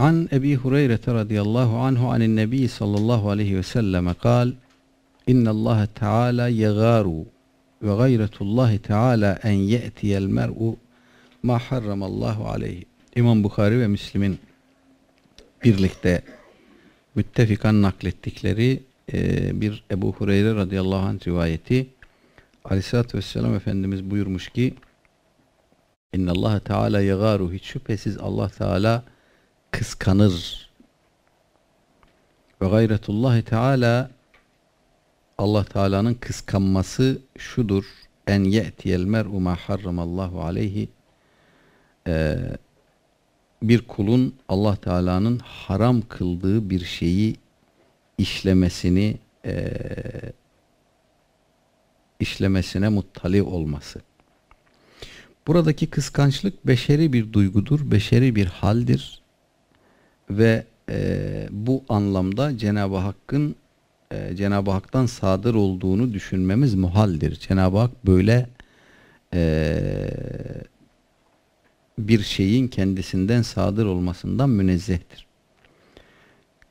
An Ebi Hureyre radıyallahu anhu anin Nebi sallallahu aleyhi ve selleme kal İnna Allah Teala yegaru ve gayretullahi Teala en ye'tiyel mer'u ma harramallahu aleyhi. İmam Bukhari ve Müslim'in birlikte müttefikan naklettikleri e, bir Ebu Hureyre radıyallahu anh rivayeti Aleyhisselatü Vesselam Efendimiz buyurmuş ki İnna Allah Teala yegaru hiç şüphesiz Allah Teala kıskanır. Ve gayretullahi Teala Allah Teala'nın kıskanması şudur. En ye'tiyel mer'u ma harramallahu aleyhi ee, bir kulun Allah Teala'nın haram kıldığı bir şeyi işlemesini e, işlemesine muttali olması. Buradaki kıskançlık beşeri bir duygudur, beşeri bir haldir ve e, bu anlamda Cenab-ı Hakk'ın e, Cenab-ı Hak'tan sadır olduğunu düşünmemiz muhaldir. Cenab-ı Hak böyle e, bir şeyin kendisinden sadır olmasından münezzehtir.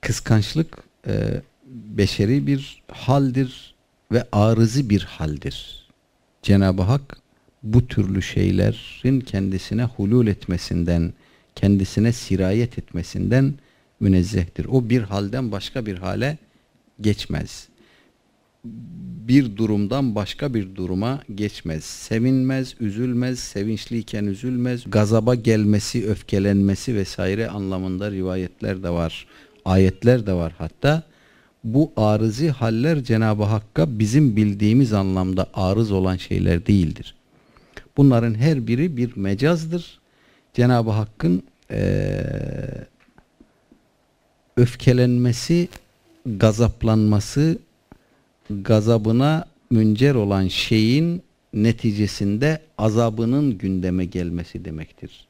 Kıskançlık e, beşeri bir haldir ve arızı bir haldir. Cenab-ı Hak bu türlü şeylerin kendisine hulul etmesinden, kendisine sirayet etmesinden münezzehtir. O bir halden başka bir hale geçmez. Bir durumdan başka bir duruma geçmez. Sevinmez, üzülmez, sevinçliyken üzülmez. Gazaba gelmesi, öfkelenmesi vesaire anlamında rivayetler de var. Ayetler de var hatta. Bu arızi haller Cenab-ı Hakk'a bizim bildiğimiz anlamda arız olan şeyler değildir. Bunların her biri bir mecazdır. Cenab-ı Hakk'ın ee, öfkelenmesi, gazaplanması, gazabına müncer olan şeyin neticesinde azabının gündeme gelmesi demektir.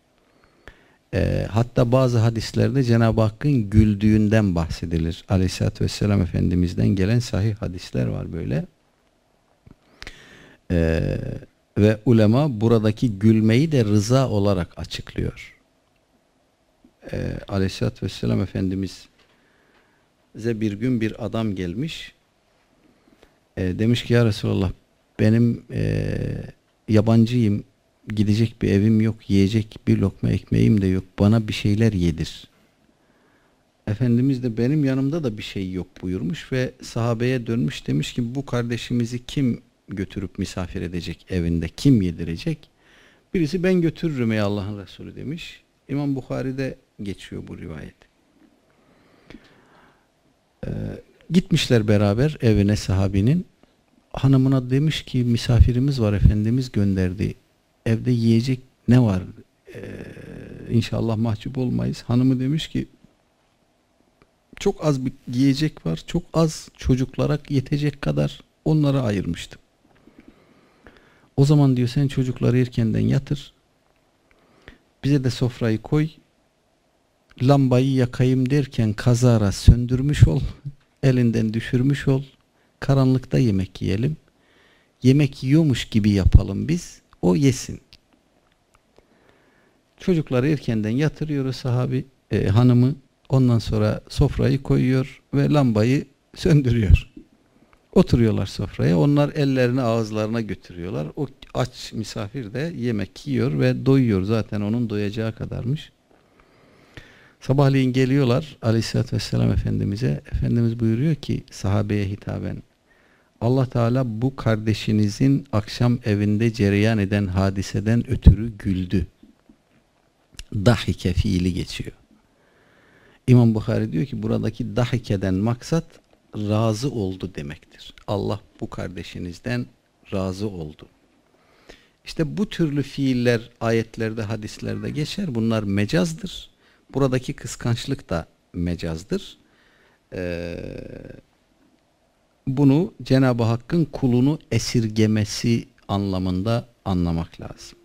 E, hatta bazı hadislerde Cenab-ı Hakk'ın güldüğünden bahsedilir. Aleyhisselatü Vesselam Efendimiz'den gelen sahih hadisler var böyle. E, ve ulema buradaki gülmeyi de rıza olarak açıklıyor. E, Aleyhisselatü Vesselam Efendimiz bize bir gün bir adam gelmiş. E, demiş ki ya Resulallah benim e, yabancıyım gidecek bir evim yok, yiyecek bir lokma ekmeğim de yok. Bana bir şeyler yedir. Efendimiz de benim yanımda da bir şey yok buyurmuş ve sahabeye dönmüş demiş ki bu kardeşimizi kim götürüp misafir edecek evinde, kim yedirecek? Birisi ben götürürüm ey Allah'ın Resulü demiş. İmam Bukhari'de geçiyor bu rivayet. Ee, gitmişler beraber evine sahabinin. Hanımına demiş ki misafirimiz var Efendimiz gönderdi evde yiyecek ne var? Ee, inşallah mahcup olmayız. Hanımı demiş ki çok az bir yiyecek var. Çok az çocuklara yetecek kadar onlara ayırmıştım. O zaman diyor sen çocukları erkenden yatır. Bize de sofrayı koy. Lambayı yakayım derken kazara söndürmüş ol. Elinden düşürmüş ol. Karanlıkta yemek yiyelim. Yemek yiyormuş gibi yapalım biz o yesin. Çocukları erkenden yatırıyoruz sahabi e, hanımı. Ondan sonra sofrayı koyuyor ve lambayı söndürüyor. Oturuyorlar sofraya. Onlar ellerini ağızlarına götürüyorlar. O aç misafir de yemek yiyor ve doyuyor. Zaten onun doyacağı kadarmış. Sabahleyin geliyorlar Aleyhisselatü Vesselam Efendimiz'e. Efendimiz buyuruyor ki sahabeye hitaben Allah Teala bu kardeşinizin akşam evinde cereyan eden hadiseden ötürü güldü. Dahike fiili geçiyor. İmam Bukhari diyor ki buradaki dahikeden maksat razı oldu demektir. Allah bu kardeşinizden razı oldu. İşte bu türlü fiiller ayetlerde, hadislerde geçer. Bunlar mecazdır. Buradaki kıskançlık da mecazdır. Eee bunu Cenab-ı Hakk'ın kulunu esirgemesi anlamında anlamak lazım.